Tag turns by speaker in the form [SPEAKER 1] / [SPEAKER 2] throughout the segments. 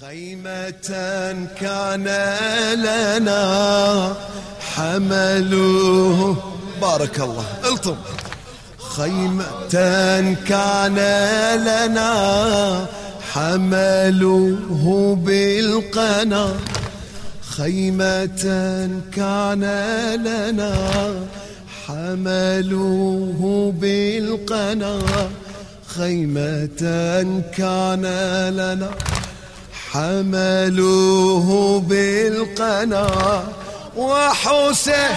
[SPEAKER 1] خيمة كان لنا حملوه بارك الله. الطم. خيمة كان لنا حملوه بالقنا. خيمة كان لنا حملوه بالقنا. خيمة كان لنا حملوه بالقنا وحسين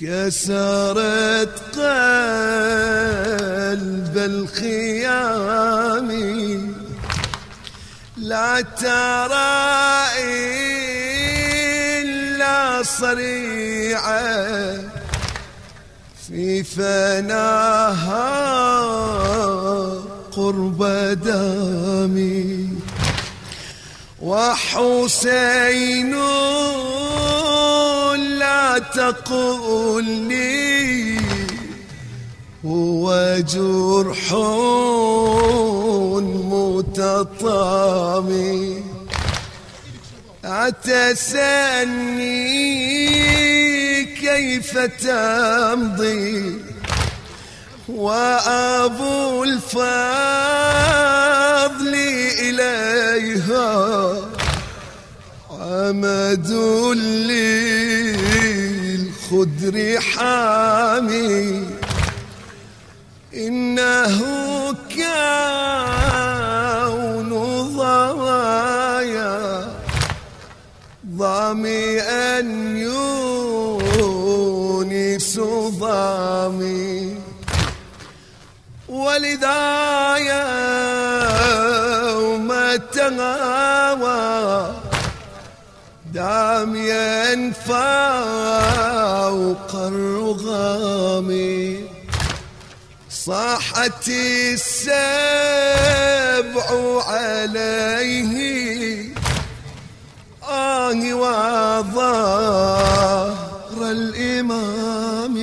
[SPEAKER 1] كسرت قلب الخيام. لا ترى إلا صريعة في فناها قرب دامي. وحسين تقول لي هو جرح متطامي. أتسني كيف تمضي وأبو الفضل إليها. عمد للخدر حامي إنه كون ضايا ضامي أن يونس ضامي. ولذا يوم تغاوى داميا فوق الرغام صاحت السبع عليه. آه وظهر الإمام.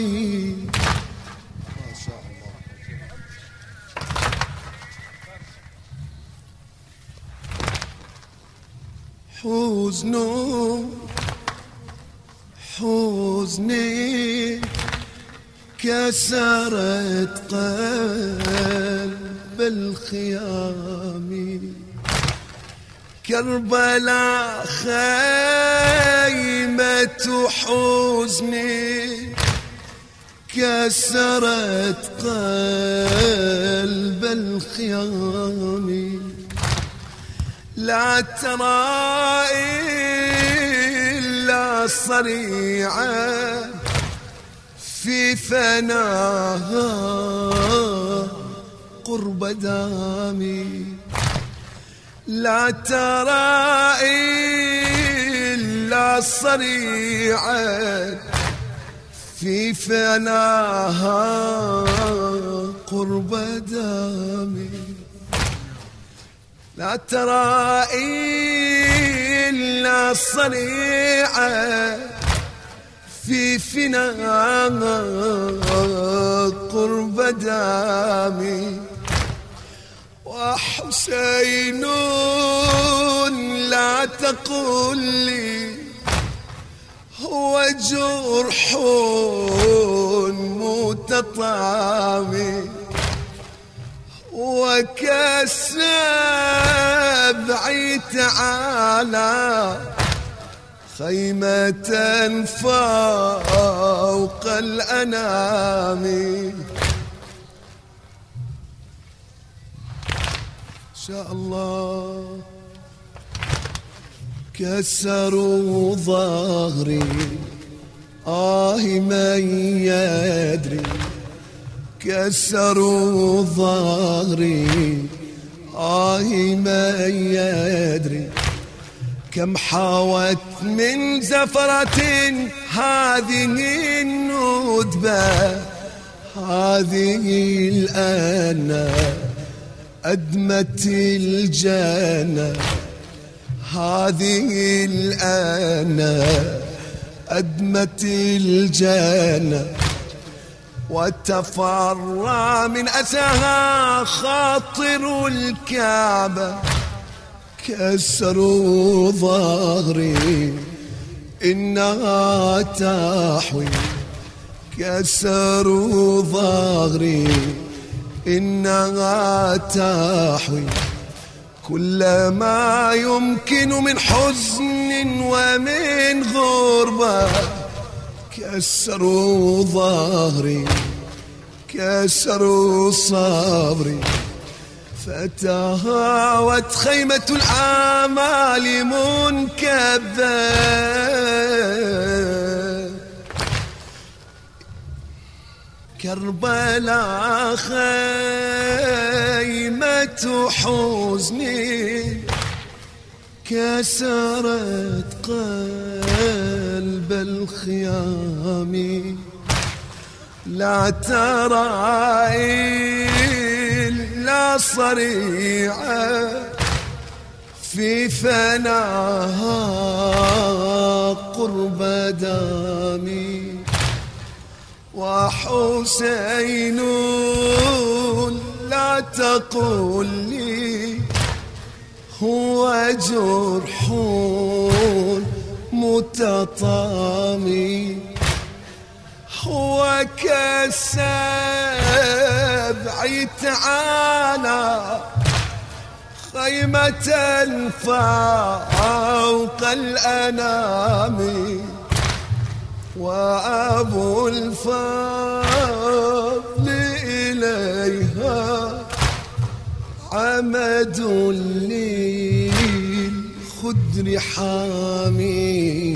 [SPEAKER 1] حزن حزني كسرت قلب الخيام. كربلاء خيمة حزني كسرت قلب الخيام. لا ترى إلا صريعة في فناها قرب دامي. لا ترى إلا صريعا في فناها قرب دامي. لا ترى إلا صريعا في فناء قرب دامي. وحسين لا تقل لي هو جرح متطامي. وكالسبع تعالى خيمة فوق الأنام. شاء الله كسروا ظهري آه من يدري. كسروا ظهري. آه من يدري كم حاوت من زفرة. هذه الندبة هذه الآن أدمت الجنة. هذه الآن أدمت الجنة. وتفرى من أسها خاطر الكعبة كسروا ظهري إنها تحوي. كسروا ظهري إنها تحوي. كل ما يمكن من حزن ومن غربة كسروا ظهري كسروا صبري. فتهاوت خيمة الآمال منكبة كربلاء خيمة حزني كسرت قلب الخيام. لا ترى إلا صريعة في فناها قرب دامي. وحسين لا تقل لي هو جرح متطامي هو كالسبع تعالى خيمة فوق الأنام وأبو الفضل إليها عمد للخدر حامي.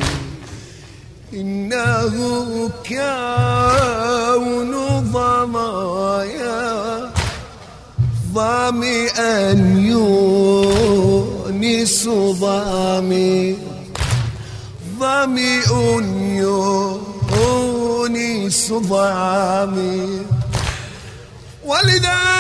[SPEAKER 1] إنه كون ضمايا ظامئا يونس ضامي ظمئ يونس ضامي ولذا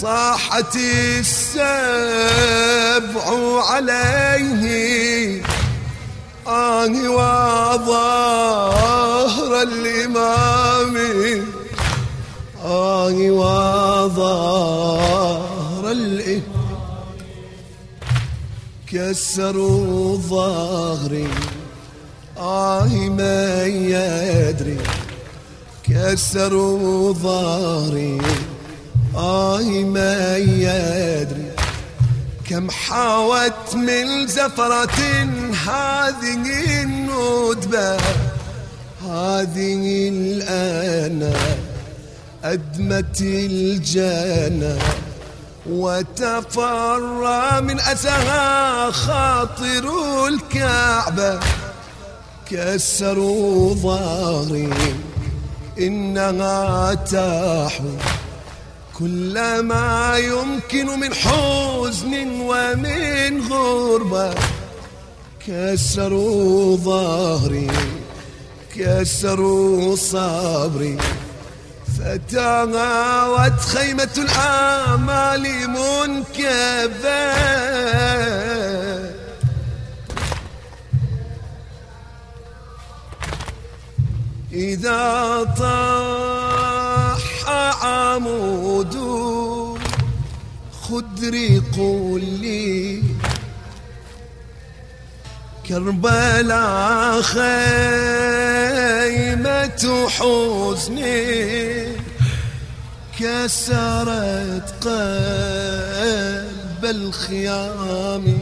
[SPEAKER 1] صاحت السبع عليه. آه وظهر الإمام. آه وظهر الإمام كسروا ظهري. آه ما يدري. كسروا ظهري. آه ما يدري كم حاوت من زفرة. هذه الندبة هذه الآن أدمت الجنة. وتفرى من أسها خاطر الكعبة. كسروا ظهري إنها تحوي كل ما يمكن من حزن ومن غربة كسروا ظهري كسروا صبري. فتغاوت خيمة الآمال منكبة إذا عمود خدري قولي كربلاء خيمة حزني كسرت قلب الخيام.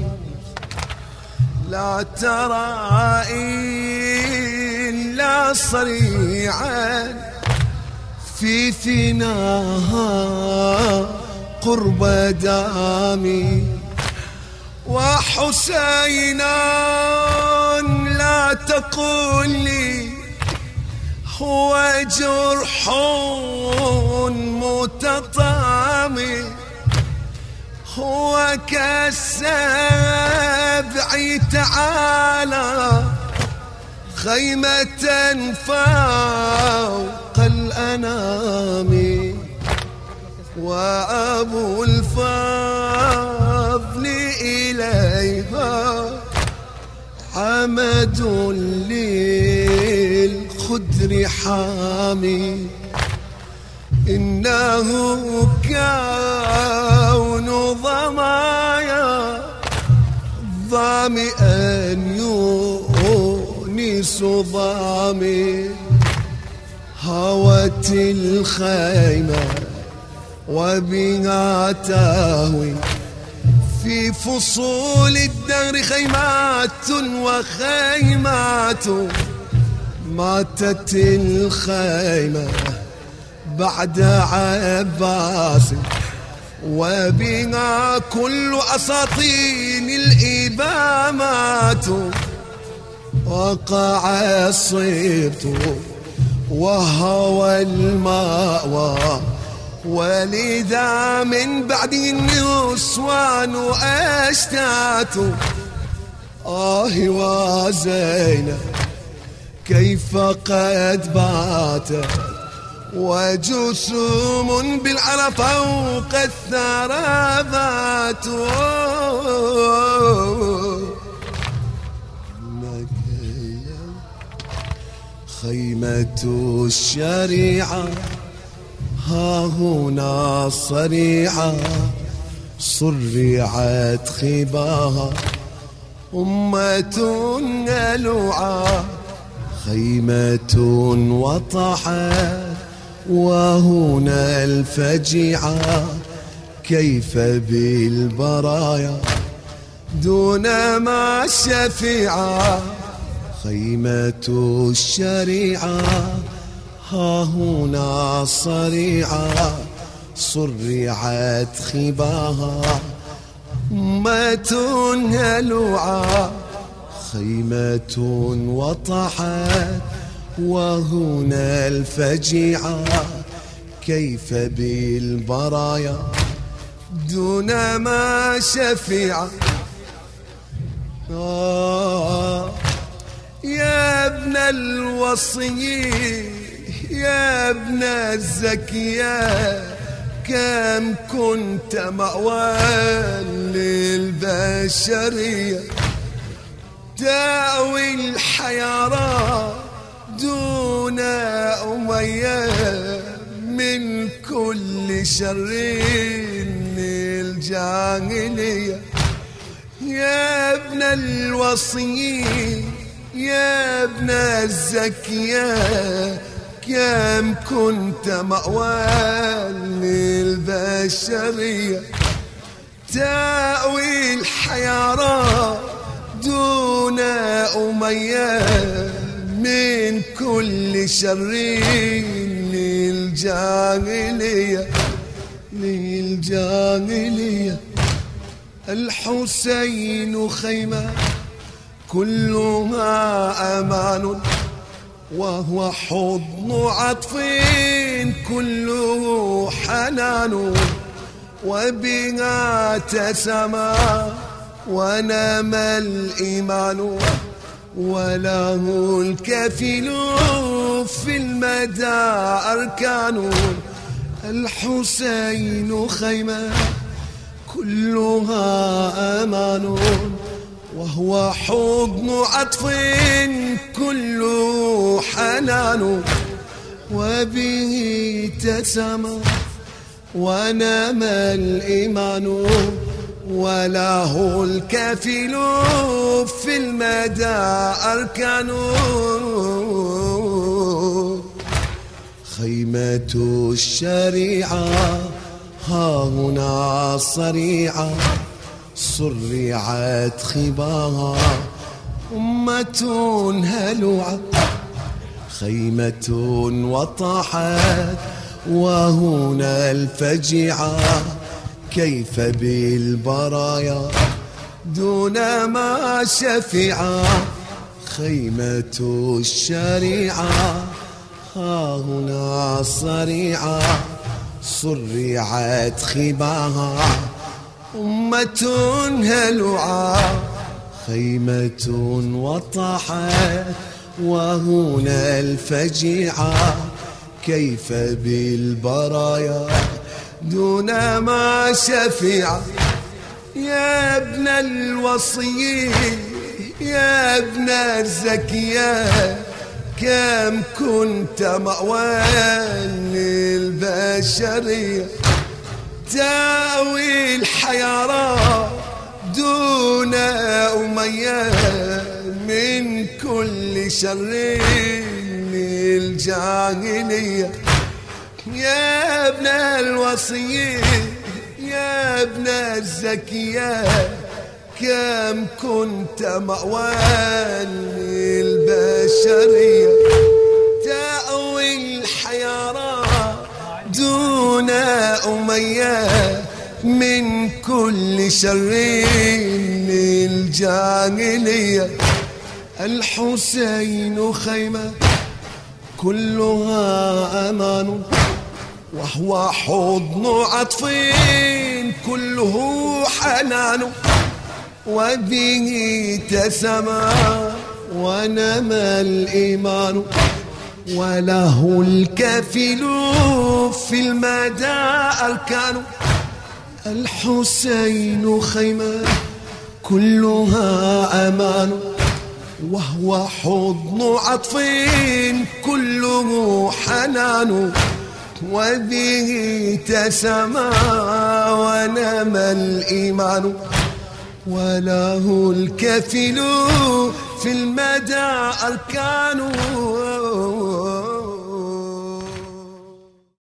[SPEAKER 1] لا ترى إلا صريعا في ثناها قرب دامي وحسينا لا تقل لي هو جرح متطامي. هو كالسبع تعالى خيمة فوق. الأنام وأبو الفضل إليها عمد للخدر حامي. إنه كون ضمايا ظامئا يونس ضامي هوت الخيمة وبها تهوي في فصول الدهر خيمات وخيمات. ماتت الخيمة بعد عباس وبها كل أساطين الإبامات. وقع الصيبت وهوى المأوى ولذا من بعد النسوان أشتات. آه وزينب كيف قد باتت وجسوم بالعرى فوق الثرى ذات. خيمة الشريعة. ها هنا صريعة. صرعت خباها. أمة نلوعة. خيمة وطحت. وهنا الفجيعة. كيف بالبرايا. دون ما شفيعة خيمة الشريعة ها هنا صريعة صرعت خباها أمة هلوعة خيمة وطحت وهنا الفجيعة كيف بالبرايا دون ما شفيعة. آه. يا ابن الوصي يا ابن الزكية كم كنت مأوى للبشرية. تأوي الحيارى دون أمية من كل شر الجاهلية يا ابن الوصي يا ابن الزكية كم كنت مأوى للبشرية. تأوي الحيارى دون أمية من كل شر للجاهلية للجاهلية. الحسين خيمة كلها أمان وهو حضن عطف كله حنان وبها تسمى ونام الإيمان وله الكفيل في المدى أركان الحسين خيمة كلها أمان وهو حضن عطف كله حنان وبه تسمى ونام الإيمان وله الكفيل في المدى أركان خيمة الشريعة ها هنا صريعة. صرعت خباها أمة هلوعة خيمة وطاحت وهنا الفجعة كيف بالبرايا دون ما شفع خيمة الشريعة ها هنا صريعة صرعت خباها أمة هلوعة خيمة وطحت وهنا الفجعة كيف بالبرايا دون ما شفع يا ابن الوصي يا ابن الزكية كم كنت مأوى للبشرية؟ تاوي الحيارى دون أمية من كل شر الجاهلية يا ابن الوصي يا ابن الزكية كم كنت مأوى كل شر الجاهلية الحسين خيمة كلها أمان وهو حضن عطف كله حنان وبه تسمى ونمى الإيمان وله الكفل في المدى أركان الحسين خيمة كلها أمان وهو حضن عطف كله حنان. وبه تسمى ونمى الإيمان. وله الكفل في المدى أركان.